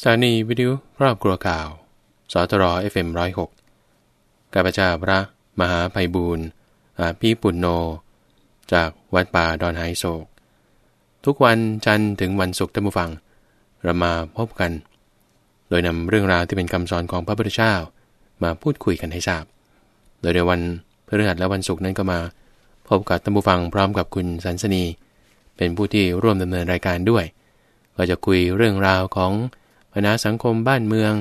สถานีวิทยุครอบครัวข่าว สตรอเอฟเอมร้อยหกกาบจาพระ มหาภัยบูรณ์อาภีปุณโญจากวัดป่าดอนไฮโศก ทุกวันจันทร์ถึงวันศุกร์ท่านผู้ฟัง เรามาพบกัน โดยนำเรื่องราวที่เป็นคำสอนของพระพุทธเจ้ามาพูดคุยกันให้ทราบ โดยในวันพฤหัสและวันศุกร์นั้นก็มาพบกับท่านผู้ฟังพร้อมกับคุณสันสนี เป็นผู้ที่ร่วมดำเนินรายการด้วย ก็จะคุยเรื่องราวของ ปัญหาสังคมบ้านเมือง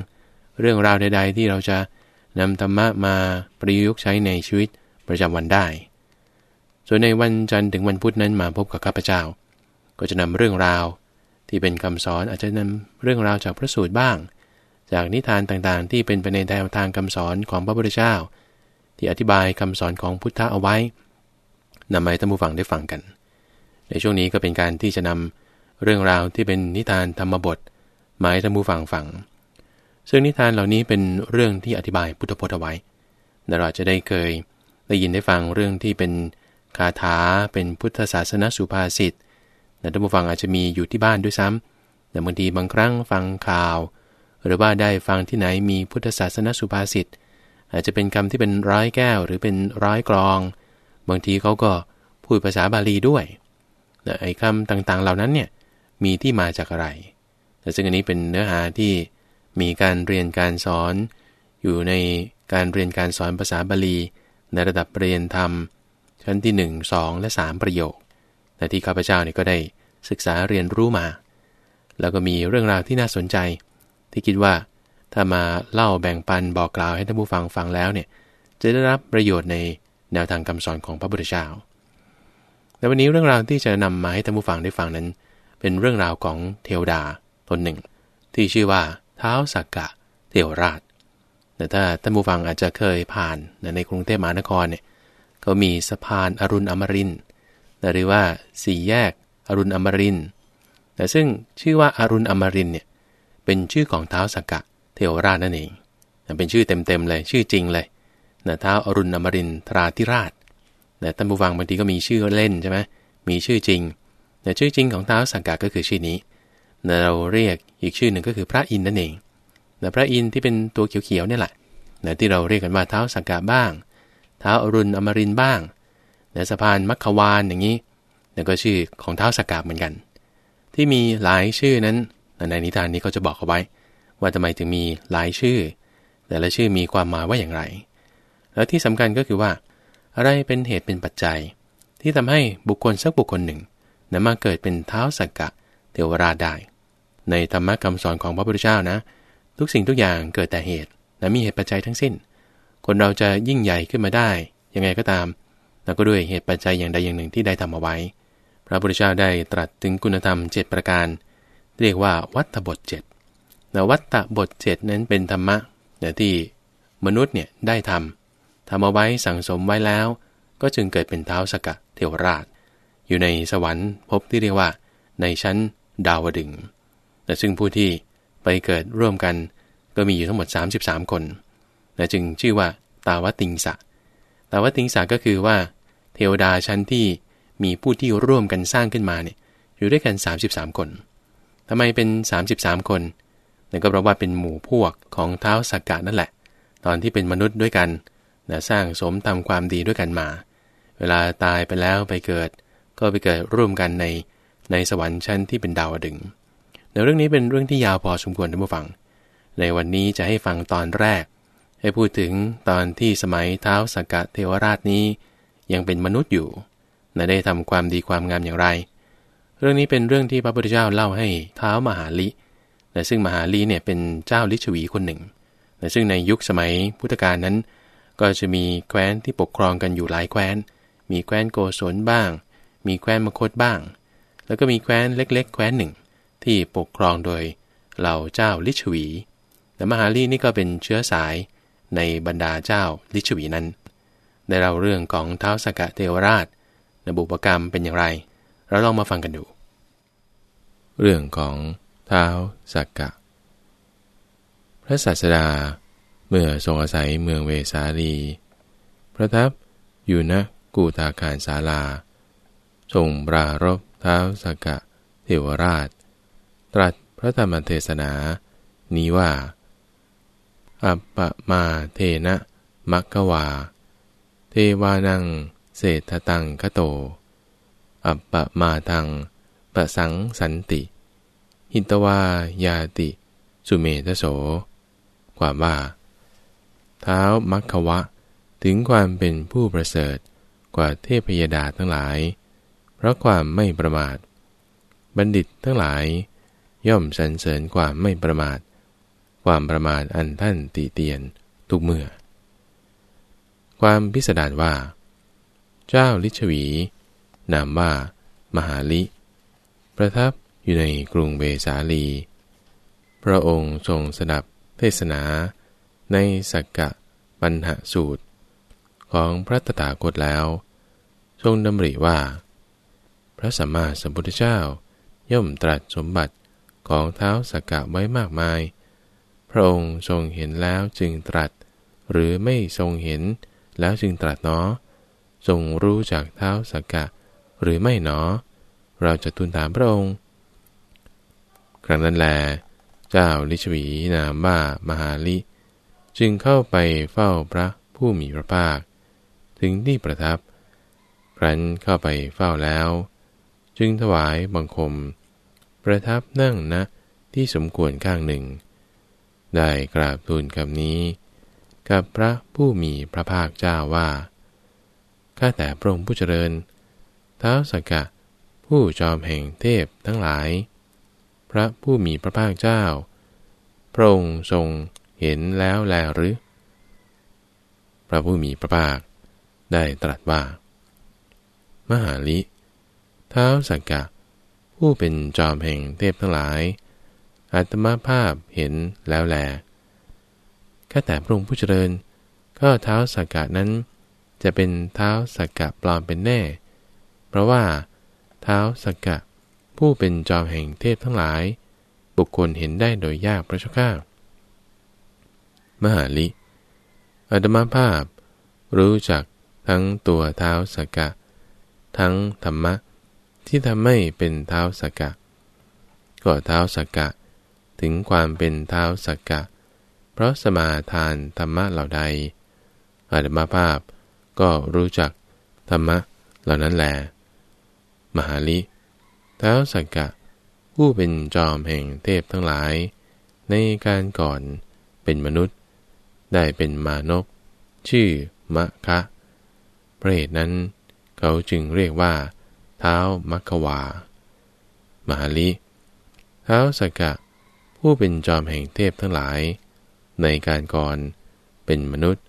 เรื่องราวใด ๆ ที่เราจะนำธรรมะมาประยุกต์ใช้ในชีวิตประจำวันได้ ส่วนในวันจันทร์ถึงวันพุธนั้นมาพบกับข้าพเจ้า ก็จะนำเรื่องราวที่เป็นคำสอนอาจจะนำเรื่องราวจากพระสูตรบ้าง จากนิทานต่างๆ ที่เป็นไปในแนวทางคำสอนของพระพุทธเจ้า ที่อธิบายคำสอนของพุทธะเอาไว้นำมาให้ท่านผู้ฟังได้ฟังกัน ในช่วงนี้ก็เป็นการที่จะนำเรื่องราวที่เป็นนิทานธรรมบท หมาให้ท่านผู้ฟังฟัง ซึ่งนิทานเหล่านี้เป็นเรื่องที่อธิบายพุทธพจน์เอาไว้เราจะได้เคยได้ยินได้ฟังเรื่องที่เป็นคาถาเป็นพุทธศาสนสุภาษิตแต่ท่านผู้ฟังอาจจะมีอยู่ที่บ้านด้วยซ้ำแต่บางทีบางครั้งฟังข่าว หรือว่าได้ฟังที่ไหนมีพุทธศาสนสุภาษิตอาจจะเป็นคำที่เป็นร้อยแก้ว หรือเป็นร้อยกรอง บางทีเขาก็พูดภาษาบาลีด้วยไอ้คำต่างๆเหล่านั้นเนี่ยมีที่มาจากอะไร ซึ่งอันนี้เป็นเนื้อหาที่มีการเรียนการสอน อยู่ในการเรียนการสอนภาษาบาลี ในระดับเรียนธรรม ชั้นที่ 1 2 และ 3 ประโยคแต่ที่ข้าพเจ้านี่ก็ได้ศึกษาเรียนรู้มา แล้วก็มีเรื่องราวที่น่าสนใจ ที่คิดว่าถ้ามาเล่าแบ่งปันบอกกล่าวให้ท่านผู้ฟังฟังแล้วเนี่ยจะได้รับประโยชน์ในแนวทางคำสอนของพระพุทธเจ้าแต่วันนี้เรื่องราวที่จะนำมาให้ท่านผู้ฟังได้ฟังนั้น เป็นเรื่องราวของเทวดา ตนหนึ่ง ที่ชื่อว่าเท้าสักกะเทวราช แต่ถ้าท่านผู้ฟังอาจจะเคยผ่านในกรุงเทพมหานครเนี่ยก็มีสะพานอรุณอมรินหรือว่าสี่แยกอรุณอมรินแต่ซึ่งชื่อว่าอารุณอมรินเนี่ยเป็นชื่อของเท้าสักกะเทวราชนั่นเองเป็นชื่อเต็มๆเลยชื่อจริงเลยนะเท้าอรุณอมรินทราธิราชแต่ท่านผู้ฟังบางทีก็มีชื่อเล่นใช่ไหมมีชื่อจริงแต่ชื่อจริงของเท้าสักกะก็คือชื่อนี้ เราเรียกอีกชื่อหนึ่งก็คือพระอินทร์นั่นเองนะพระอินทร์ที่เป็นตัวเขียวๆนี่แหละนะที่เราเรียกกันว่าเท้าสักกะบ้าง เท้าอรุณอมรินบ้างนะสะพานมัคควานอย่างนี้นั่นก็ชื่อของเท้าสักกะเหมือนกัน ที่มีหลายชื่อนั้นในนิทานนี้เขาจะบอกเอาไว้ ว่าทำไมถึงมีหลายชื่อ แต่ละชื่อมีความหมายว่าอย่างไร แล้วที่สำคัญก็คือว่า อะไรเป็นเหตุเป็นปัจจัย ที่ทำให้บุคคลสักบุคคลหนึ่งนำมาเกิดเป็นเท้าสักกะเทวราชได้ ในธรรมะคำสอนของพระพุทธเจ้านะ ทุกสิ่งทุกอย่างเกิดแต่เหตุและมีเหตุปัจจัยทั้งสิ้น คนเราจะยิ่งใหญ่ขึ้นมาได้ ยังไงก็ตามแล้วก็ด้วยเหตุปัจจัยอย่างใดอย่างหนึ่งที่ได้ทำเอาไว้ พระพุทธเจ้าได้ตรัสถึงคุณธรรม 7 ประการ เรียกว่าวัตถบท7แต่วัตถบท 7 นั้นเป็นธรรมะที่มนุษย์เนี่ยได้ทำทำเอาไว้สั่งสมไว้แล้ว ก็จึงเกิดเป็นเท้าสกะเทวราช อยู่ในสวรรค์พบที่เรียกว่า ในชั้นดาวดึง แต่ซึ่งผู้ที่ไปเกิดร่วมกันก็มีอยู่ทั้งหมด 33 คนนะจึงชื่อว่าตาวติงสะ ตาวติงสะก็คือว่า เทวดาชั้นที่มีผู้ที่ร่วมกันสร้างขึ้นมาเนี่ยอยู่ด้วยกัน 33 คนทำไมเป็น 33 คนนั่นก็เพราะว่าเป็นหมู่พวกของเท้าสักกะนั่นแหละ ตอนที่เป็นมนุษย์ด้วยกันนะสร้างสมทำความดีด้วยกันมา เวลาตายไปแล้วไปเกิด ก็ไปเกิดร่วมกันในในสวรรค์ชั้นที่เป็นดาวดึง ในเรื่องนี้เป็นเรื่องที่ยาวพอสมควรท่านผู้ฟัง ในวันนี้จะให้ฟังตอนแรก ให้พูดถึงตอนที่สมัยเท้าสกกะเทวราชนี้ ยังเป็นมนุษย์อยู่นได้ทำความดีความงามอย่างไร เรื่องนี้เป็นเรื่องที่พระพุทธเจ้าเล่าให้เท้ามหาลิแต่ซึ่งมหาลีเนี่ยเป็นเจ้าลิชวีคนหนึ่งแต่ซึ่งในยุคสมัยพุทธกาลนั้น ก็จะมีแคว้นที่ปกครองกันอยู่หลายแคว้น มีแคว้นโกศลบ้าง มีแคว้นมคตบ้าง แล้วก็มีแคว้นเล็ก ๆ แคว้นหนึ่ง ที่ปกครองโดยเหล่าเจ้าลิชวีแต่มหาลีนี่ก็เป็นเชื้อสายในบรรดาเจ้าลิชวีนั้น ได้เล่าเรื่องของเท้าสกะเทวราชในบุปกรรมเป็นอย่างไร เราลองมาฟังกันดู เรื่องของเท้าสกกะ พระศาสดาเมื่อทรงอาศัยเมืองเวสาลี ประทับอยู่ณกูตาคารศาลาทรงปรารบเท้าสกกะเทวราช ตรัสพระธรรมเทศนา นี้ว่า อัปปมาเทนะมักกวา เทวานังเศรษฐตังคโต อัปปมาทังปะสังสันติ หิตวายาติ สุเมทโส ความว่า เท้ามัคควะ ถึงความเป็นผู้ประเสริฐกว่าเทพยดาทั้งหลาย เพราะความไม่ประมาท บัณฑิตทั้งหลาย ย่อมสรรเสริญความไม่ประมาท ความประมาทอันท่านตีเตียนทุกเมื่อ ความพิสดารว่า เจ้าลิชวี นามว่า มหาลิ ประทับอยู่ในกรุงเบสาลี พระองค์ทรงสดับเทศนา ในสักกะปัญหาสูตร ของพระตถาคตแล้ว ทรงดำริว่า พระสัมมาสัมพุทธเจ้าย่อมตรัสสมบัติ ของเท้าสักกะไว้มากมาย พระองค์ทรงเห็นแล้วจึงตรัส หรือไม่ทรงเห็นแล้วจึงตรัสเนาะทรงรู้จากเท้าสักกะ หรือไม่เนาะเราจะทูลถามพระองค์ ครั้งนั้นแล เจ้าลิชวีนามว่ามหาลิ จึงเข้าไปเฝ้าพระผู้มีพระภาค ถึงที่ประทับครั้นเข้าไปเฝ้าแล้ว จึงถวายบังคม ประทับนั่งนะที่สมควรข้างหนึ่ง ได้กราบทูลคำนี้ กับพระผู้มีพระภาคเจ้าว่า ข้าแต่พระองค์ผู้เจริญ ท้าวสกกะ ผู้จอมแห่งเทพทั้งหลาย พระผู้มีพระภาคเจ้า พระองค์ทรงเห็นแล้วแลหรือ พระผู้มีพระภาคได้ตรัสว่า มหาลิท้าวสักกะ ผู้เป็นจอมแห่งเทพทั้งหลายอัตมาภาพเห็นแล้วแลข้าแต่พระองค์ผู้เจริญ ก็เท้าสักกะนั้น จะเป็นเท้าสักกะปลอมเป็นแน่ เพราะว่า เท้าสักกะ ผู้เป็นจอมแห่งเทพทั้งหลาย บุคคลเห็นได้โดยยากพระเจ้าข้ามหาลิอัตมาภาพ รู้จักทั้งตัวเท้าสักกะ ทั้งธรรมะ ที่ทำให้เป็นเท้าสักกะ ก็เท้าสักกะ ถึงความเป็นเท้าสักกะ เพราะสมาทานธรรมะเหล่าใดอัตมาภาพก็รู้จักธรรมะเหล่านั้นแหละมหาลิเท้าสักกะ ผู้เป็นจอมแห่งเทพทั้งหลาย ในการก่อนเป็นมนุษย์ ได้เป็นมานพชื่อมะคะเพระเหตุนั้น เขาจึงเรียกว่า เท้ามัควา มหาลิเท้าสักกะ ผู้เป็นจอมแห่งเทพทั้งหลาย ในการก่อนเป็นมนุษย์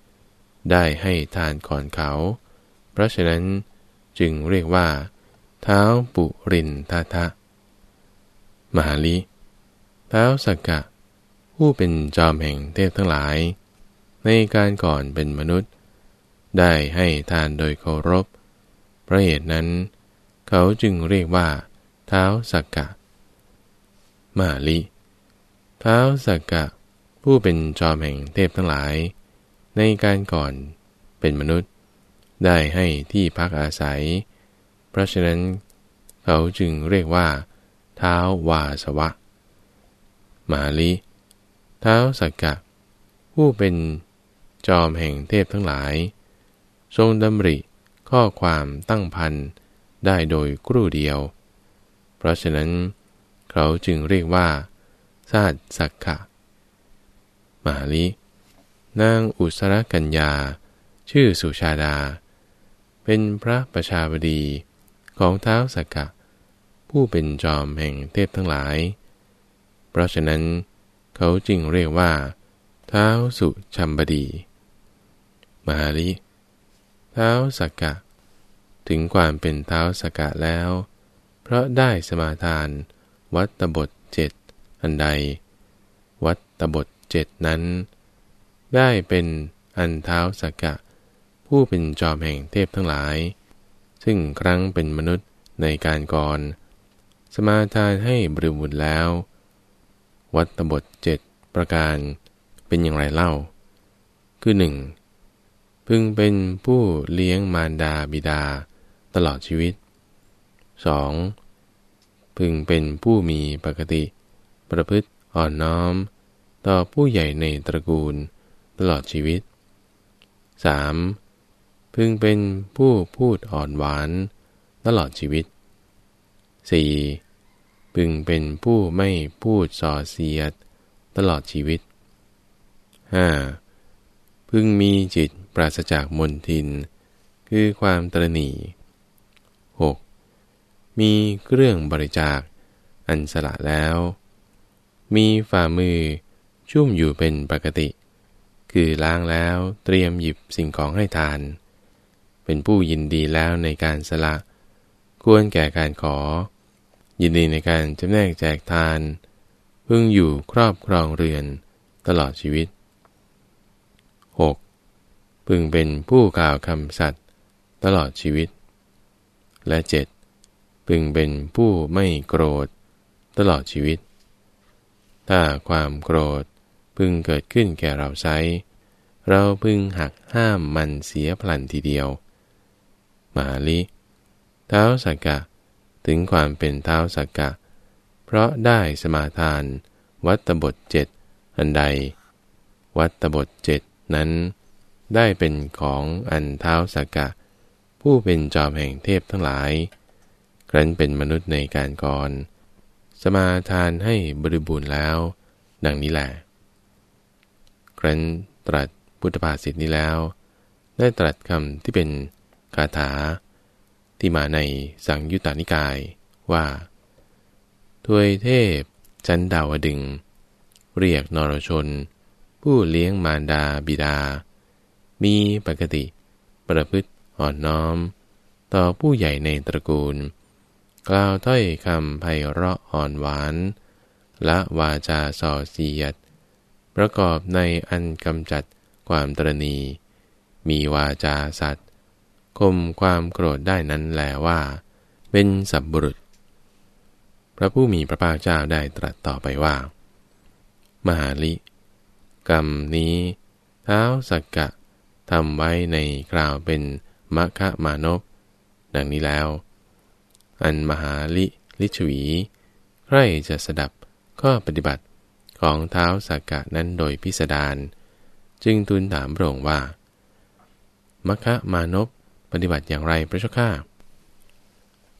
ได้ให้ทานก่อนเขา เพราะฉะนั้นจึงเรียกว่า เท้าปุรินทาทะ มหาลิเท้าสักกะ ผู้เป็นจอมแห่งเทพทั้งหลาย ในการก่อนเป็นมนุษย์ ได้ให้ทานโดยเคารพพระเหตุนั้น เขาจึงเรียกว่า เท้าสักกะ มาลิ เท้าสักกะ ผู้เป็นจอมแห่งเทพทั้งหลาย ในการก่อนเป็นมนุษย์ ได้ให้ที่พักอาศัย เพราะฉะนั้น เขาจึงเรียกว่า เท้าวาสวะ มาลิ เท้าสักกะ ผู้เป็นจอมแห่งเทพทั้งหลาย ทรงดำริข้อความตั้งพัน ได้โดยกรู่เดียว เพราะฉะนั้น เขาจึงเรียกว่าซาดสักกะมาลินางอุสรกัญญา ชื่อสุชาดา เป็นพระประชาบดีของเท้าสักกะ ผู้เป็นจอมแห่งเทพทั้งหลาย เพราะฉะนั้น เขาจึงเรียกว่า เท้าสุชัมบดี มหาลิ เท้าสักกะ ถึงความเป็นเท้าสกะแล้ว เพราะได้สมาทาน วัตบทเจ็ดอันใด วัตบทเจ็ดนั้น ได้เป็นอันเท้าสกกะ ผู้เป็นจอมแห่งเทพทั้งหลาย ซึ่งครั้งเป็นมนุษย์ในการก่อน สมาทานให้บริบูรณ์แล้ว วัตบทเจ็ดประการเป็นอย่างไรเล่า คือหนึ่งพึงเป็นผู้เลี้ยงมารดาบิดา ตลอดชีวิต 2. พึงเป็นผู้มีปกติ ประพฤติอ่อนน้อม ต่อผู้ใหญ่ในตระกูลตลอดชีวิต 3. พึงเป็นผู้พูดอ่อนหวาน ตลอดชีวิต 4. พึงเป็นผู้ไม่พูดส่อเสียด ตลอดชีวิต 5. พึงมีจิตปราศจากมนทิน คือความตรณี มีเครื่องบริจาค อันสละแล้ว มีฝ่ามือชุ่มอยู่เป็นปกติ คือล้างแล้วเตรียมหยิบสิ่งของให้ทาน เป็นผู้ยินดีแล้วในการสละ ควรแก่การขอ ยินดีในการจำแนกแจกทาน พึ่งอยู่ครอบครองเรือนตลอดชีวิต 6. พึงเป็นผู้กล่าวคำสัตย์ตลอดชีวิต และ 7. พึงเป็นผู้ไม่โกรธ ตลอดชีวิต ถ้าความโกรธพึงเกิดขึ้นแก่เราไซเราพึงหักห้ามมันเสียพลันทีเดียว มาลิเท้าสักกะ ถึงความเป็นเท้าสักกะ เพราะได้สมาทาน วัตบทเจ็ดอันใด วัตบทเจ็ดนั้น ได้เป็นของอันเท้าสักกะ ผู้เป็นจอมแห่งเทพทั้งหลาย รั้นเป็นมนุษย์ในการก่อน สมาทานให้บริบูรณ์แล้ว ดังนี้แหละครั้นตรัสพุทธภาษิตนี้แล้ว ได้ตรัสคำที่เป็นคาถา ที่มาในสังยุตตานิกายว่าทวยเทพ จันดาวดึง เรียกนรชน ผู้เลี้ยงมารดาบิดา มีปกติประพฤติอ่อนน้อม ต่อผู้ใหญ่ในตระกูล กล่าวถ้อยคำไพเราะอ่อนหวาน ละวาจาส่อเสียด ประกอบในอันกำจัดความตรณี มีวาจาสัตว์คมความโกรธได้นั้นแลว่า เป็นสับบุรุษ พระผู้มีพระภาคเจ้าได้ตรัสต่อไปว่า มหาลิ กรรมนี้ เท้าสักกะทำไว้ในคราวเป็นมะคะมานพดังนี้แล้ว อันมหาลิลิชวีใครจะสดับข้อปฏิบัติของเท้าสักกะนั้นโดยพิสดารจึงทูลถามพระองค์ว่า มัคคะมานพปฏิบัติอย่างไรพระเจ้าข้า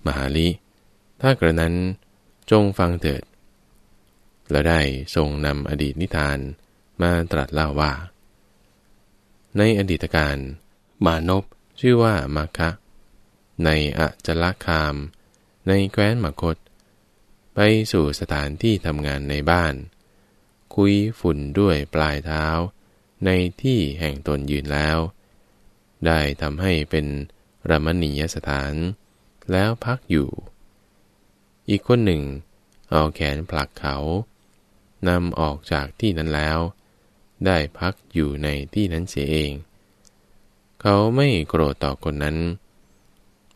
มหาลิ ถ้ากระนั้นจงฟังเถิด แล้วได้ทรงนำอดีตนิทานมาตรัสเล่าว่า ในอดีตการ มานพชื่อว่ามัคคะ ในอจลคาม ในแคว้นมคต ไปสู่สถานที่ทำงานในบ้าน คุยฝุ่นด้วยปลายเท้า ในที่แห่งตนยืนแล้ว ได้ทำให้เป็นรมณียสถาน แล้วพักอยู่ อีกคนหนึ่ง เอาแขนผลักเขานำออกจากที่นั้นแล้ว ได้พักอยู่ในที่นั้นเสียเอง เขาไม่โกรธต่อคนนั้น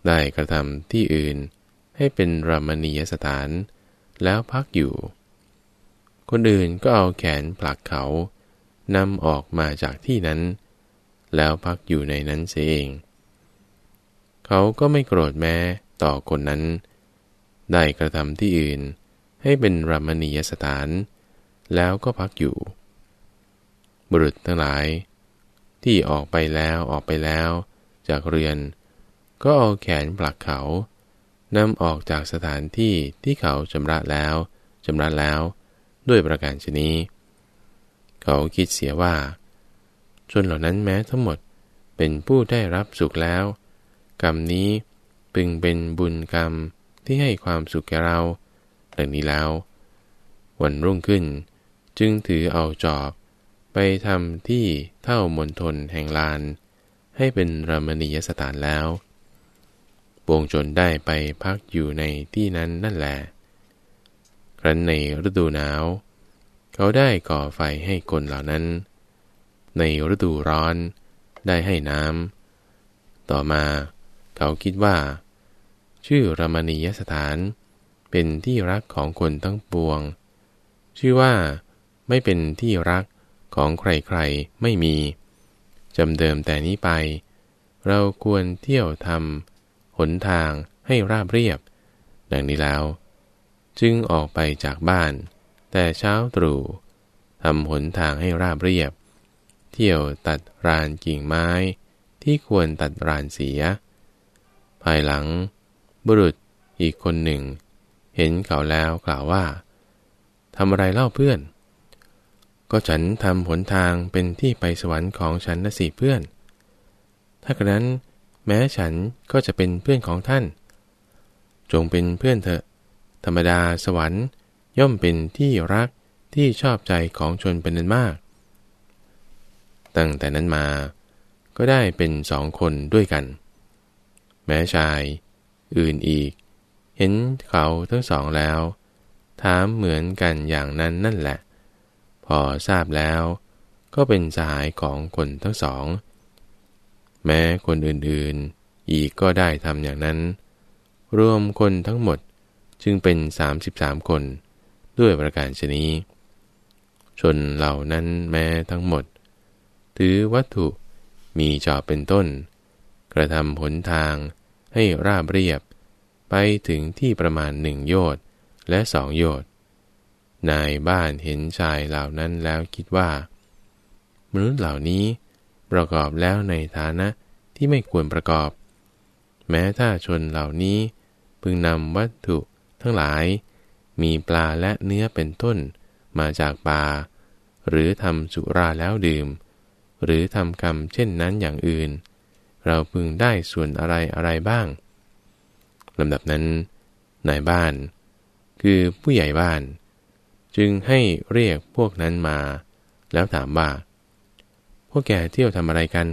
ได้กระทำที่อื่น ให้เป็นรามณียสถาน แล้วพักอยู่ คนอื่นก็เอาแขนผลักเขานำออกมาจากที่นั้น แล้วพักอยู่ในนั้นเสียเอง เขาก็ไม่โกรธแม้ต่อคนนั้น ได้กระทำที่อื่น ให้เป็นรามณียสถาน แล้วก็พักอยู่ บุรุษทั้งหลาย ที่ออกไปแล้วออกไปแล้ว จากเรือน ก็เอาแขนผลักเขา นำออกจากสถานที่ที่เขาชำระแล้วชำระแล้ว ด้วยประการชนี้ เขาคิดเสียว่า ชนเหล่านั้นแม้ทั้งหมดเป็นผู้ได้รับสุขแล้ว กรรมนี้พึงเป็นบุญกรรมที่ให้ความสุขแก่เราดังนี้แล้ว วันรุ่งขึ้นจึงถือเอาจอบ ไปทำที่เท่ามณฑลแห่งลาน ให้เป็นรมณียสถานแล้ว วงจนได้ไปพักอยู่ในที่นั้นนั่นแหละครั้นในฤดูหนาว เขาได้ก่อไฟให้คนเหล่านั้น ในฤดูร้อนได้ให้น้ำต่อมาเขาคิดว่า ชื่อรมณียสถานเป็นที่รักของคนทั้งปวง ชื่อว่าไม่เป็นที่รักของใครๆไม่มีจำเดิมแต่นี้ไป เราควรเที่ยวทำ นทางให้ราบเรียบ ดังนี้แล้ว จึงออกไปจากบ้าน แต่เช้าตรู่ทำหนทางให้ราบเรียบ เที่ยวตัดรานกิ่งไม้ที่ควรตัดรานเสีย ภายหลัง บุรุษอีกคนหนึ่ง เห็นเขาแล้วกล่าวว่าทำอะไรเล่าเพื่อน ก็ฉันทำหนทางเป็นที่ไปสวรรค์ของฉันนะสิเพื่อน ถ้ากระนั้น แม้ฉันก็จะเป็นเพื่อนของท่าน จงเป็นเพื่อนเถอะ ธรรมดาสวรรค์ย่อมเป็นที่รักที่ชอบใจของชนเป็นนันมาก ตั้งแต่นั้นมา ก็ได้เป็นสองคนด้วยกัน แม้ชาย อื่นอีก เห็นเขาทั้งสองแล้ว ถามเหมือนกันอย่างนั้นนั่นแหละ พอทราบแล้ว ก็เป็นสหายของคนทั้งสอง แม้คนอื่นๆ อีกก็ได้ทำอย่างนั้น รวมคนทั้งหมดจึงเป็น 33 คน ด้วยประการชนี้ ชนเหล่านั้นแม้ทั้งหมด ถือวัตถุมีจอบเป็นต้น กระทำหนทางให้ราบเรียบ ไปถึงที่ประมาณหนึ่งโยชน์และสองโยชน์นายบ้านเห็นชายเหล่านั้นแล้วคิดว่ามนุษย์เหล่านี้ ประกอบแล้วในฐานะที่ไม่ควรประกอบ แม้ถ้าชนเหล่านี้ พึงนำวัตถุทั้งหลาย มีปลาและเนื้อเป็นต้นมาจากปลาหรือทำสุราแล้วดื่ม หรือทำกรรมเช่นนั้นอย่างอื่น เราพึงได้ส่วนอะไรอะไรบ้างลำดับนั้นนายบ้าน คือผู้ใหญ่บ้าน จึงให้เรียกพวกนั้นมา แล้วถามว่า พวกแกเที่ยวทำอะไรกัน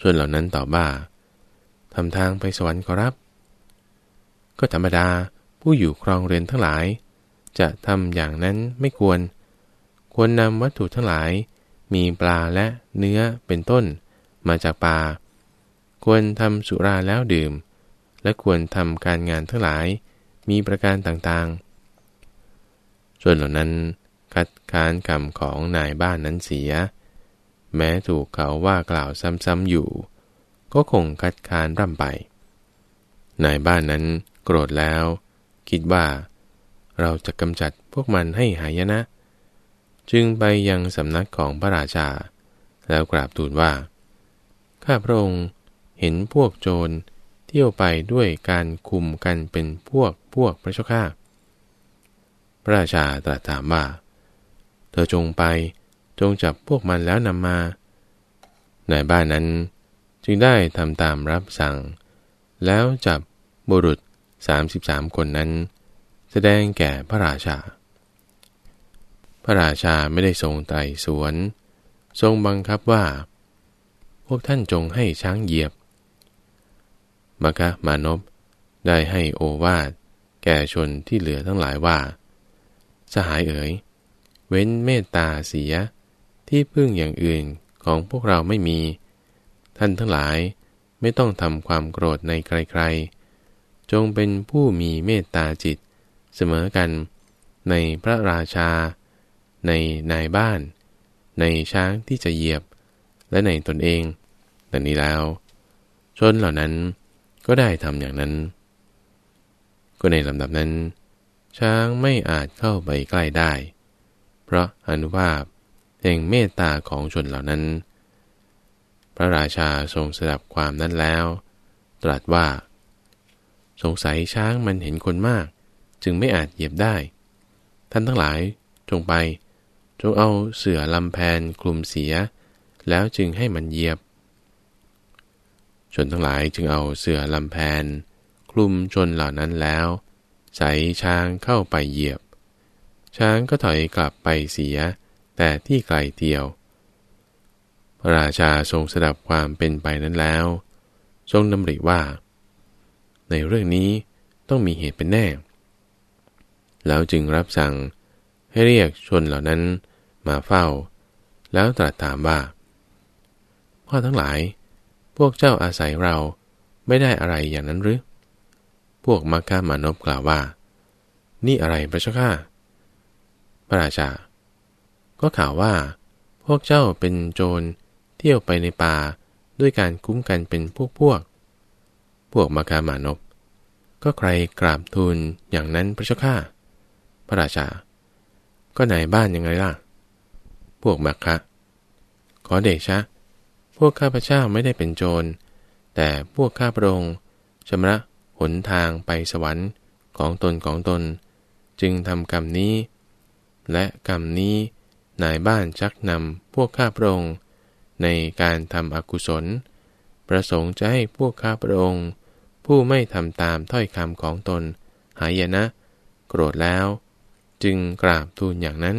ส่วนเหล่านั้นตอบว่าทำทางไปสวรรค์ขอรับ ก็ธรรมดาผู้อยู่ครองเรือนทั้งหลาย จะทำอย่างนั้นไม่ควร ควรนำวัตถุทั้งหลาย มีปลาและเนื้อเป็นต้น มาจากปลาควรทำสุราแล้วดื่ม และควรทำการงานทั้งหลาย มีประการต่างๆ ส่วนเหล่านั้นคัดค้านคำของนายบ้านนั้นเสีย แม้ถูกเขาว่ากล่าวซ้ำๆอยู่ ก็คงคัดค้านร่ำไป นายบ้านนั้นโกรธแล้ว คิดว่า เราจะกำจัดพวกมันให้หายนะ จึงไปยังสำนักของพระราชา แล้วกราบทูลว่า ข้าพระองค์เห็นพวกโจรเที่ยวไปด้วยการคุมกันเป็นพวกพวกพระเจ้าข้าพระราชาตรัสถามว่า เธอจงไป จงจับพวกมันแล้วนำมาในบ้านนั้นจึงได้ทำตามรับสั่ง แล้วจับบุรุษ 33 คนนั้น แสดงแก่พระราชา พระราชาไม่ได้ทรงไต่สวน ทรงบังคับว่า พวกท่านจงให้ช้างเหยียบมคะมานพได้ให้โอวาดแก่ชนที่เหลือทั้งหลายว่า สหายเอ๋ย เว้นเมตตาเสีย ที่พึ่งอย่างอื่นของพวกเราไม่มี ท่านทั้งหลายไม่ต้องทำความโกรธในใครๆ จงเป็นผู้มีเมตตาจิต เสมอกัน ในพระราชา ในนายบ้าน ในช้างที่จะเหยียบ และในตนเองดังนี้แล้ว ชนเหล่านั้นก็ได้ทำอย่างนั้น ก็ในลำดับนั้น ช้างไม่อาจเข้าไปใกล้ได้ เพราะอนุภาพ แห่งเมตตาของชนเหล่านั้น พระราชาทรงสดับความนั้นแล้ว ตรัสว่า สงสัยช้างมันเห็นคนมาก จึงไม่อาจเหยียบได้ ท่านทั้งหลายจงไป จงเอาเสื่อลำแพนคลุมเสีย แล้วจึงให้มันเหยียบ ชนทั้งหลายจึงเอาเสื่อลำแพนคลุมชนเหล่านั้นแล้วใส่ช้างเข้าไปเหยียบ ช้างก็ถอยกลับไปเสีย แต่ที่ไกลเดียว พระราชาทรงสดับความเป็นไปนั้นแล้ว ทรงดำริว่า ในเรื่องนี้ต้องมีเหตุเป็นแน่ แล้วจึงรับสั่งให้เรียกชนเหล่านั้นมาเฝ้า แล้วตรัสถามว่า พ่อทั้งหลาย พวกเจ้าอาศัยเราไม่ได้อะไรอย่างนั้นหรือ พวกมักกะมานพกล่าวว่า นี่อะไรพระเจ้าข้าพระราชา ก็ข่าวว่า พวกเจ้าเป็นโจรเที่ยวไปในป่าด้วยการคุ้มกันเป็นพวกพวก พวกมักกะมานพก็ใครกราบทูลอย่างนั้นพระเจ้าข้าพระราชาก็ก็ไหนบ้านยังไงล่ะ พวกมักคะขอเดชะ พวกข้าพเจ้าไม่ได้เป็นโจร แต่พวกข้าพระองค์ชำระหนทางไปสวรรค์ของตนของตน จึงทำกรรมนี้ และกรรมนี้ นายบ้านชักนำพวกข้าพระองค์ ในการทำอกุศล ประสงค์จะให้พวกข้าพระองค์ ผู้ไม่ทำตามถ้อยคำของตน หายนะ โกรธแล้ว จึงกราบทูลอย่างนั้น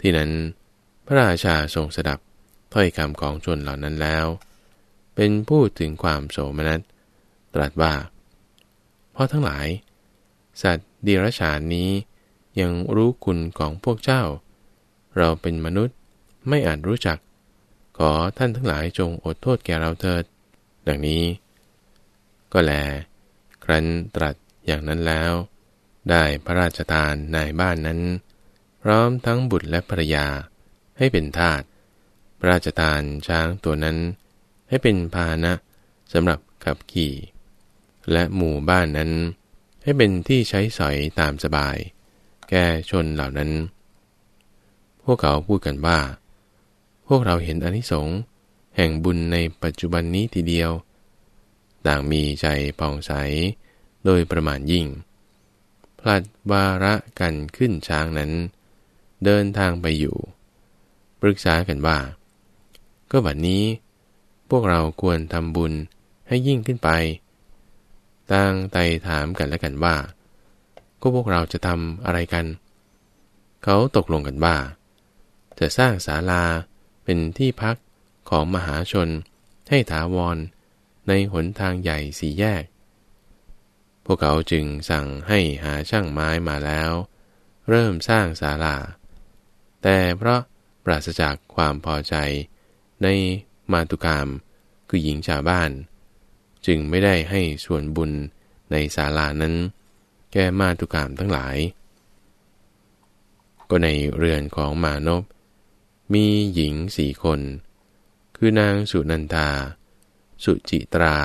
ที่นั้น พระราชาทรงสดับถ้อยคำของชนเหล่านั้นแล้ว เป็นผู้ถึงความโสมนัสตรัสว่าเพราะทั้งหลาย สัตว์เดรัจฉานนี้ ยังรู้คุณของพวกเจ้า เราเป็นมนุษย์ไม่อาจรู้จัก ขอท่านทั้งหลายจงอดโทษแก่เราเถิด ดังนี้ ก็แล ครั้นตรัสอย่างนั้นแล้ว ได้พระราชทานนายบ้านนั้น พร้อมทั้งบุตรและภรรยาให้เป็นทาสพระราชทานช้างตัวนั้น ให้เป็นพาหนะสำหรับขับขี่ และหมู่บ้านนั้นให้เป็นที่ใช้สอยตามสบาย แก่ชนเหล่านั้น พวกเขาพูดกันว่า พวกเราเห็นอนิสงส์แห่งบุญในปัจจุบันนี้ทีเดียว ต่างมีใจปองใส โดยประมาณยิ่ง พลัดวาระกันขึ้นช้างนั้น เดินทางไปอยู่ ปรึกษากันว่า ก็บัดนนี้ พวกเราควรทำบุญให้ยิ่งขึ้นไป ต่างไต่ถามกันและกันว่า ก็พวกเราจะทำอะไรกัน เขาตกลงกันว่า จะสร้างศาลาเป็นที่พักของมหาชนให้ถาวรในหนทางใหญ่สี่แยก พวกเขาจึงสั่งให้หาช่างไม้มาแล้ว เริ่มสร้างศาลา แต่เพราะปราศจากความพอใจในมาตุกามคือหญิงชาวบ้าน จึงไม่ได้ให้ส่วนบุญในศาลานั้น แก่มาตุกามทั้งหลาย ก็ในเรือนของมานพมีหญิงสี่คน คือนางสุนันทา สุจิตรา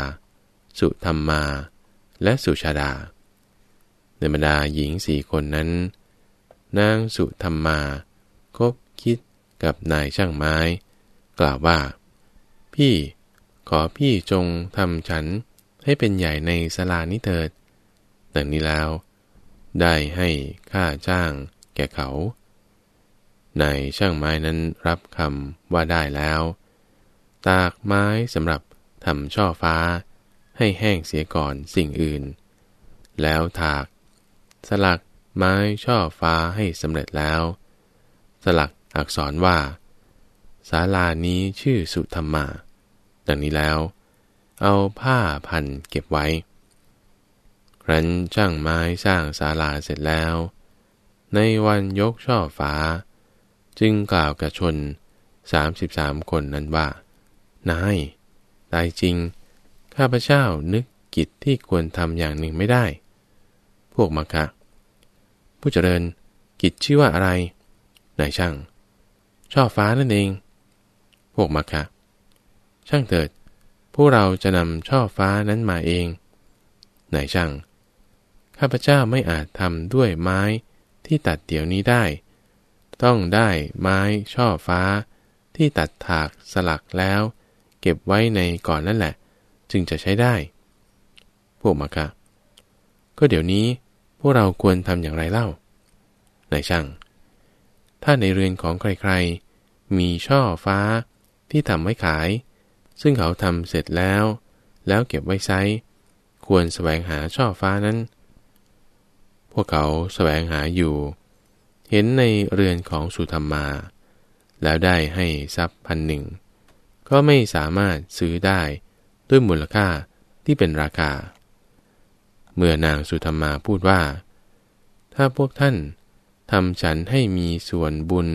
สุธรรมา และสุชาดาในบรรดาหญิงสี่คนนั้น นางสุธรรมาคบคิดกับนายช่างไม้ กล่าวว่า พี่ขอพี่จงทำฉันให้เป็นใหญ่ในสลานี้เถิด ดังนี้แล้ว ได้ให้ค่าจ้างแก่เขา นายช่างไม้นั้นรับคำว่าได้แล้ว ตากไม้สำหรับทำช่อฟ้า ให้แห้งเสียก่อนสิ่งอื่น แล้วถาก สลักไม้ช่อฟ้าให้สำเร็จแล้ว สลักอักษรว่าศาลานี้ชื่อสุธรรมา ดังนี้แล้ว เอาผ้าพันเก็บไว้ รั้นช่างไม้สร้างศาลาเสร็จแล้ว ในวันยกช่อฟ้า จึงกล่าวกับชนสามสิบสามคนนั้นว่า นาย ตายจริง ข้าพเจ้านึกกิจที่ควรทำอย่างหนึ่งไม่ได้ พวกมักคะผู้เจริญ กิจชื่อว่าอะไร นายช่าง ช่อฟ้านั่นเอง พวกมักคะช่างเถิด พวกเราจะนำช่อฟ้านั้นมาเอง นายช่าง ข้าพเจ้าไม่อาจทำด้วยไม้ที่ตัดเดี๋ยวนี้ได้ ต้องได้ไม้ช่อฟ้า ที่ตัดถากสลักแล้ว เก็บไว้ในก่อนนั่นแหละ จึงจะใช้ได้ พวกมาคะก็เดี๋ยวนี้พวกเราควรทำอย่างไรเล่านายช่าง ถ้าในเรือนของใครๆ มีช่อฟ้าที่ทำไว้ขาย ซึ่งเขาทำเสร็จแล้ว แล้วเก็บไว้ใช้ ควรแสวงหาช่อฟ้านั้น พวกเขาแสวงหาอยู่ เห็นในเรือนของสุธรรมา แล้วได้ให้ทรัพย์พันหนึ่ง ก็ไม่สามารถซื้อได้ด้วยมูลค่าที่เป็นราคา เมื่อนางสุธรรมาพูดว่า ถ้าพวกท่านทำฉันให้มีส่วนบุญ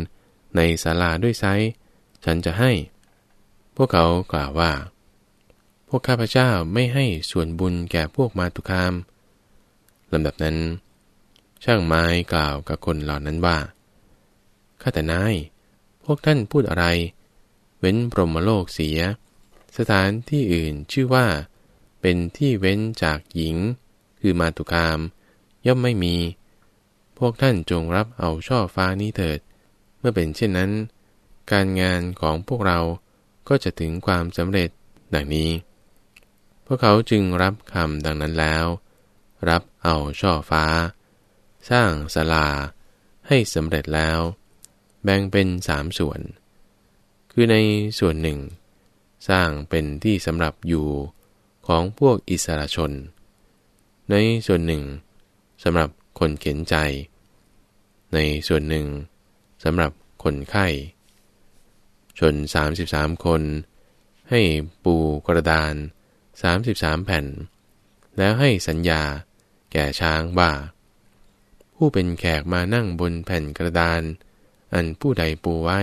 ในศาลาด้วยไซฉันจะให้ พวกเขากล่าวว่า พวกข้าพเจ้าไม่ให้ส่วนบุญแก่พวกมาตุคามลำดับนั้น ช่างไม้กล่าวกับคนเหล่านั้นว่า ข้าแต่นาย พวกท่านพูดอะไร เว้นพรหมโลกเสีย สถานที่อื่นชื่อว่า เป็นที่เว้นจากหญิง คือมาตุคาม ย่อมไม่มี พวกท่านจงรับเอาช่อฟ้านี้เถิด เมื่อเป็นเช่นนั้น การงานของพวกเราก็จะถึงความสำเร็จดังนี้ พวกเขาจึงรับคำดังนั้นแล้ว รับเอาช่อฟ้า สร้างศาลาให้สำเร็จแล้ว แบ่งเป็นสามส่วน คือในส่วนหนึ่ง สร้างเป็นที่สำหรับอยู่ของพวกอิสระชน ในส่วนหนึ่งสำหรับคนเข็นใจ ในส่วนหนึ่งสำหรับคนไข้ ชน 33 คน ให้ปูกระดาน 33 แผ่น แล้วให้สัญญาแก่ช้างว่า ผู้เป็นแขกมานั่งบนแผ่นกระดาน อันผู้ใดปูไว้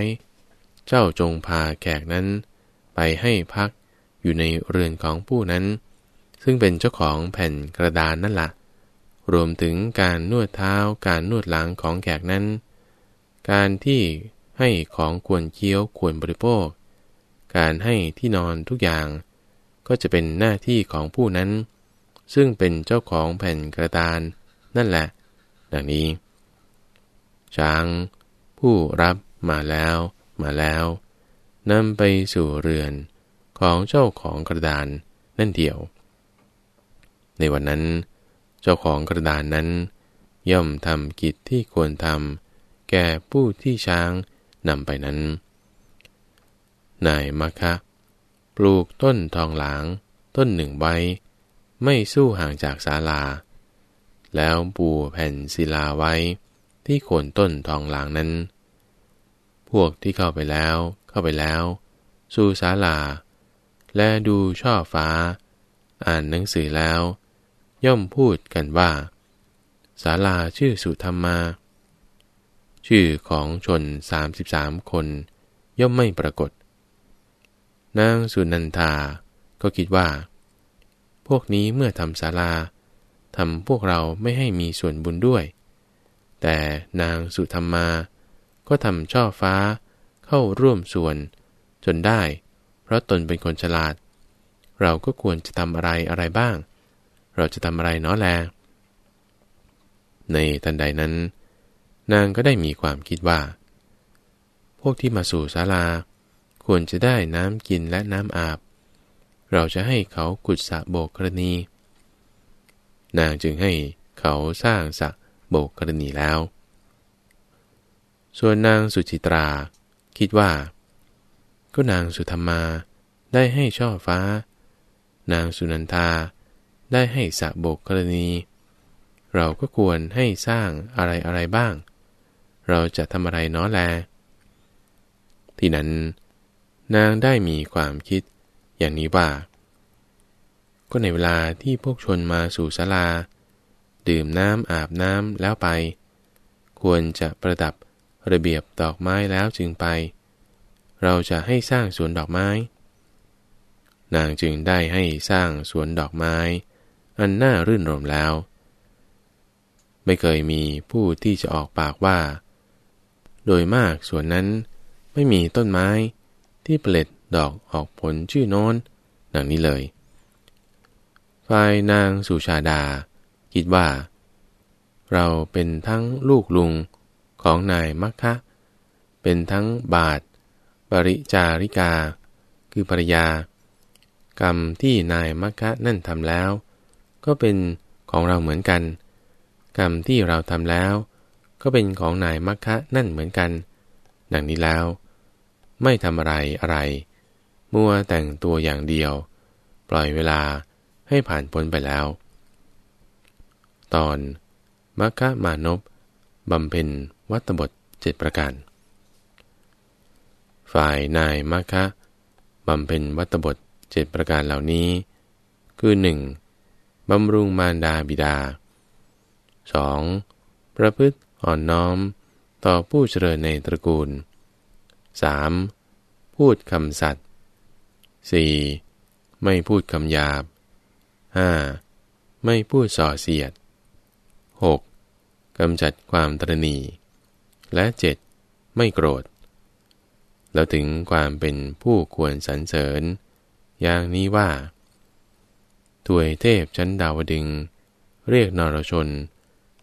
เจ้าจงพาแขกนั้น ไปให้พักอยู่ในเรือนของผู้นั้น ซึ่งเป็นเจ้าของแผ่นกระดานนั่นละ่ะ รวมถึงการนวดเท้าการนวดหลังของแขกนั้น การที่ให้ของควรเคี้ยวควรบริโภค การให้ที่นอนทุกอย่าง ก็จะเป็นหน้าที่ของผู้นั้น ซึ่งเป็นเจ้าของแผ่นกระดานนั่นแหละ ดังนี้ ช้าง ผู้รับมาแล้ว มาแล้วนำไปสู่เรือนของเจ้าของกระดานนั่นเดียว ในวันนั้น เจ้าของกระดานนั้น ย่อมทำกิจที่ควรทำแก่ผู้ที่ช้างนำไปนั้น นายมะคะปลูกต้นทองหลาง ต้นหนึ่งไว้ไม่สู้ห่างจากศาลา แล้วปูแผ่นศิลาไว้ ที่โคนต้นทองหลางนั้น พวกที่เข้าไปแล้ว เข้าไปแล้ว สู่ศาลา และดูช่อฟ้า อ่านหนังสือแล้ว ย่อมพูดกันว่าศาลาชื่อสุธรรมา ชื่อของชน 33 คน ย่อมไม่ปรากฏ นางสุนันทาก็คิดว่า พวกนี้เมื่อทำศาลา ทำพวกเราไม่ให้มีส่วนบุญด้วย แต่นางสุธรรมา ก็ทำช่อฟ้าเข้าร่วมส่วน จนได้ เพราะตนเป็นคนฉลาด เราก็ควรจะทำอะไรอะไรบ้าง เราจะทำอะไรเนาะแล ในทันใดนั้น นางก็ได้มีความคิดว่า พวกที่มาสู่ศาลา ควรจะได้น้ำกินและน้ำอาบ เราจะให้เขาขุดสระโบกกรณี นางจึงให้เขาสร้างสระโบกกรณีแล้ว ส่วนนางสุจิตรา คิดว่า ก็นางสุธรรมาได้ให้ช่อฟ้า นางสุนันทาได้ให้สะโบกกรณี เราก็ควรให้สร้างอะไรอะไรบ้าง เราจะทำอะไรน้อแล ที่นั้น นางได้มีความคิด อย่างนี้ว่า ก็ในเวลาที่พวกชนมาสู่ศาลา ดื่มน้ำอาบน้ำแล้วไป ควรจะประดับระเบียบดอกไม้แล้วจึงไป เราจะให้สร้างสวนดอกไม้ นางจึงได้ให้สร้างสวนดอกไม้ อันน่ารื่นรมแล้ว ไม่เคยมีผู้ที่จะออกปากว่า โดยมากสวนนั้นไม่มีต้นไม้ที่เปล็ดดอกออกผลชื่อโน้นดังนี้เลย ฝ่ายนางสุชาดา คิดว่า เราเป็นทั้งลูกลุงของนายมัคคะ เป็นทั้งบาทปริจาริกา คือภรยา กรรมที่นายมัคคะนั่นทำแล้ว ก็เป็นของเราเหมือนกัน กรรมที่เราทำแล้ว ก็เป็นของนายมัคคะนั่นเหมือนกัน ดังนี้แล้ว ไม่ทำอะไรอะไร มัวแต่งตัวอย่างเดียว ปล่อยเวลา ให้ผ่านพ้นไปแล้ว ตอนมัคคะมานพบำเพ็ญวัตบทเจ็ดประการ ฝ่ายนายมัคคะบำเพ็ญวัตบทเจ็ดประการเหล่านี้ คือหนึ่งบำรุงมารดาบิดา 2. ประพฤติอ่อนน้อมต่อผู้เจริญในตระกูล 3. พูดคำสัตย์ 4. ไม่พูดคำหยาบ 5. ไม่พูดส่อเสียด 6. กำจัดความตรณีและ 7. ไม่โกรธ แล้วถึงความเป็นผู้ควรสรรเสริญ อย่างนี้ว่าถวยเทพชั้นดาวดึง เรียกนรชน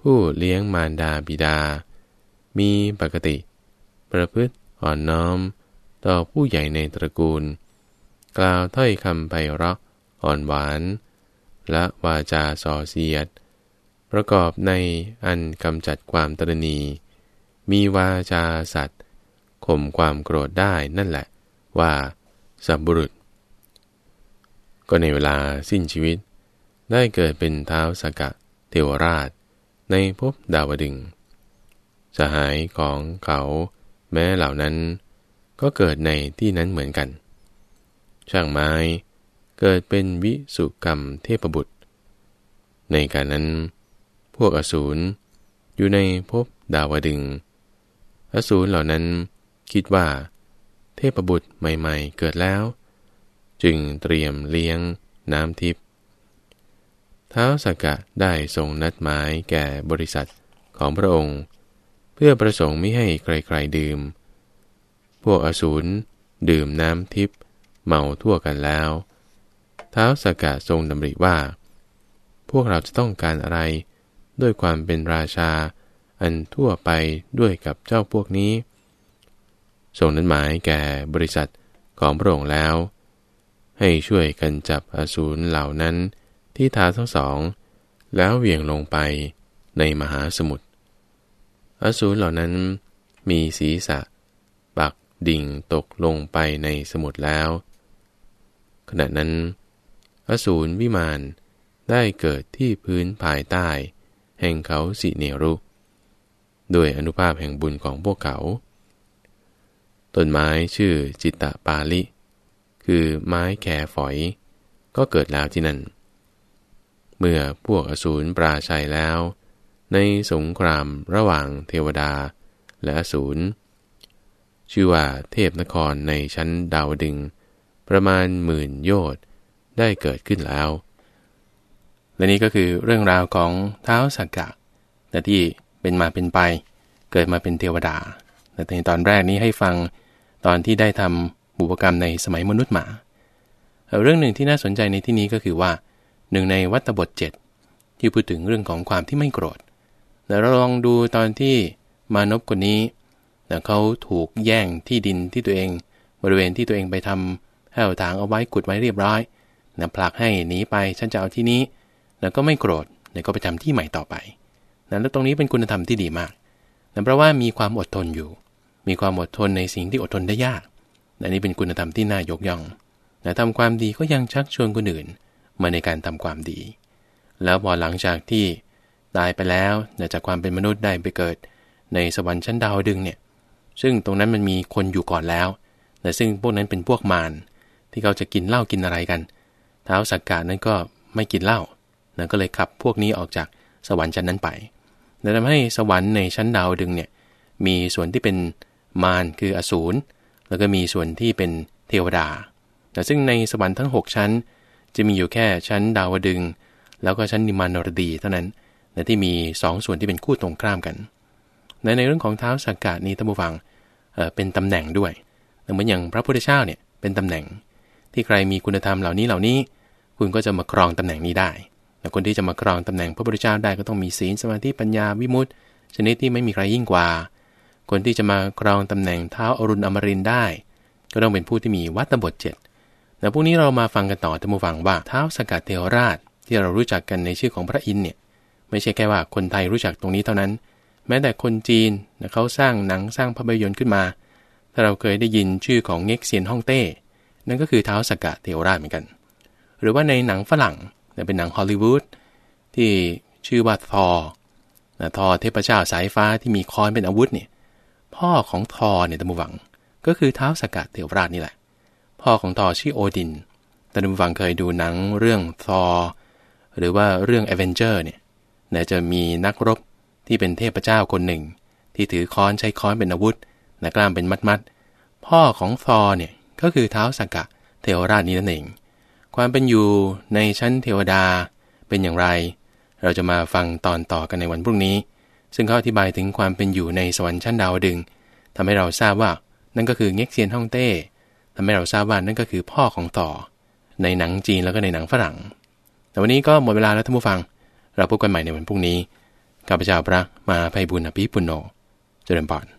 ผู้เลี้ยงมารดาบิดา มีปกติ ประพฤติอ่อนน้อม ต่อผู้ใหญ่ในตระกูล กล่าวถ้อยคำไพเราะอ่อนหวาน ละวาจาส่อเสียด ประกอบในอันกำจัดความตรณีมีวาจาสัตว์ข่มความโกรธได้นั่นแหละ ว่าสับบุรุษ ก็ในเวลาสิ้นชีวิต ได้เกิดเป็นเท้าสกะเทวราช ในภพดาวดึง สหายของเขาแม้เหล่านั้น ก็เกิดในที่นั้นเหมือนกัน ช่างไม้ เกิดเป็นวิสุกรรมเทพบุตร ในการนั้น พวกอสูรอยู่ในภพดาวดึง อสูรเหล่านั้นคิดว่า เทพบุตรใหม่ๆเกิดแล้ว จึงเตรียมเลี้ยงน้ำทิพย์เท้าสกกะได้ทรงนัดหมายแก่บริษัทของพระองค์ เพื่อประสงค์ไม่ให้ใครๆดื่ม พวกอสูรดื่มน้ำทิพย์เมาทั่วกันแล้ว ท้าวสกกะทรงดำริว่า พวกเราจะต้องการอะไร ด้วยความเป็นราชา อันทั่วไปด้วยกับเจ้าพวกนี้ ทรงนั้นหมายแก่บริษัทของพระองค์แล้ว ให้ช่วยกันจับอสูรเหล่านั้นที่ท้าทั้งสอง แล้วเหวี่ยงลงไปในมหาสมุทรอสูรเหล่านั้นมีศีรษะ ปักดิ่งตกลงไปในสมุทรแล้ว ขณะนั้น อสูรวิมานได้เกิดที่พื้นภายใต้ แห่งเขาสิเนรุ ด้วยอนุภาพแห่งบุญของพวกเขา ต้นไม้ชื่อจิตตปาลิ คือไม้แข่ฝอย ก็เกิดแล้วที่นั่น เมื่อพวกอสูรปราชัยแล้ว ในสงครามระหว่างเทวดาและอสูรชื่อว่าเทพนครในชั้นดาวดึง ประมาณหมื่นโยชน์ ได้เกิดขึ้นแล้ว และนี่ก็คือเรื่องราวของเท้าสักกะแต่ที่เป็นมาเป็นไป เกิดมาเป็นเทวดา แต่ในตอนแรกนี้ให้ฟังตอนที่ได้ทำบุพกรรมในสมัยมนุษย์หมา เรื่องหนึ่งที่น่าสนใจในที่นี้ก็คือว่าหนึ่งในวัตบท 7 ที่พูดถึงเรื่องของความที่ไม่โกรธแต่เราลองดูตอนที่มานพคนนี้เขาถูกแย่งที่ดินที่ตัวเอง บริเวณที่ตัวเองไปทำแห้วถางเอาไว้กุดไว้เรียบร้อย นะผลักให้หนีไปฉันจะเอาที่นี้แล้วก็ไม่โกรธแล้วก็ไปทำที่ใหม่ต่อไปนะแล้วตรงนี้เป็นคุณธรรมที่ดีมากนะเพราะว่ามีความอดทนอยู่ มีความอดทนในสิ่งที่อดทนได้ยากอันนี้เป็นคุณธรรมที่น่ายกย่องแต่ทำความดีก็ยังชักชวนคนอื่น มาในการทำความดี แล้วพอหลังจากที่ตายไปแล้วจากความเป็นมนุษย์ได้ไปเกิด ในสวรรค์ชั้นดาวดึงเนี่ย ซึ่งตรงนั้นมันมีคนอยู่ก่อนแล้วแต่ซึ่งพวกนั้นเป็นพวกมารที่เขาจะกินเหล้ากินอะไรกัน ท้าสักกานั้นก็ไม่กินเหล้านะก็เลยขับพวกนี้ออกจากสวรรค์ชั้นนั้นไปและทำให้สวรรค์ในชั้นดาวดึงเนี่ยมีส่วนที่เป็นมารคืออสูรแล้วก็มีส่วนที่เป็นเทวดาแต่ซึ่งในสวรรค์ทั้ง 6 ชั้น จะมีอยู่แค่ชั้นดาวดึง แล้วก็ชั้นนิมานรดีเท่านั้นแต่ที่มี 2 ส่วนที่เป็นคู่ตรงข้ามกัน ในในเรื่องของเท้าสักกะนี้ท่านผู้ฟังเเป็นตำแหน่งด้วยเหมือนอย่างพระพุทธเจ้าเนี่ยเป็นตำแหน่ง ที่ใครมีคุณธรรมเหล่านี้เหล่านี้ คุณก็จะมาครองตำแหน่งนี้ได้แต่คนที่จะมาครองตำแหน่งพระพุทธเจ้าได้ก็ต้องมีศีลสมาธิปัญญาวิมุตติ ชนิดที่ไม่มีใครยิ่งกว่า คนที่จะมาครองตำแหน่งเท้าอรุณอมรินได้ ก็ต้องเป็นผู้ที่มีวัตบทเจ็ดแต่พวกนี้เรามาฟังกันต่อท่านผู้ฟังว่าเท้าสกัดเทวราชที่เรารู้จักกันในชื่อของพระอินเนี่ยไม่ใช่แค่ว่าคนไทยรู้จักตรงนี้เท่านั้น แม้แต่คนจีนเขาสร้างหนังสร้างภาพยนตร์ขึ้นมา ถ้าเราเคยได้ยินชื่อของเง็กเซียนฮ่องเต้ นั่นก็คือเท้าสกัดเทวราชเหมือนกัน หรือว่าในหนังฝรั่งเป็นหนังฮอลลีวูดที่ชื่อว่าทอทอเทพเจ้าสายฟ้าที่มีค้อนเป็นอาวุธเนี่ยพ่อของทอเนี่ยตมวัง ก็คือเท้าสกัดเทวราชนี่แหละ พ่อของทอชื่อโอดินแต่ตมวังเคยดูหนังเรื่องทอหรือว่าเรื่อง a อเวนเจอร์เนี่ยนจะมีนักรบที่เป็นเทพเจ้าคนหนึ่ง ที่ถือค้อนใช้ค้อนเป็นอาวุธนะกล้ามเป็นมัดมัดพ่อของทอเนี่ยก็คือเท้าสกะเทวราชนี้นั่นเอง ความเป็นอยู่ในชั้นเทวดาเป็นอย่างไร เราจะมาฟังตอนต่อกันในวันพรุ่งนี้ ซึ่งเขาอธิบายถึงความเป็นอยู่ในสวรรค์ชั้นดาวดึงทำให้เราทราบว่านั่นก็คือเง็กเซียนฮ่องเต้ทำให้เราทราบว่านั่นก็คือพ่อของต่อ ในหนังจีนแล้วก็ในหนังฝรั่ง แต่วันนี้ก็หมดเวลาแล้วท่านผู้ฟัง เราพบกันใหม่ในวันพรุ่งนี้ ข้าพเจ้าพระมาภัยบุญอภิปุโนเจริญปอน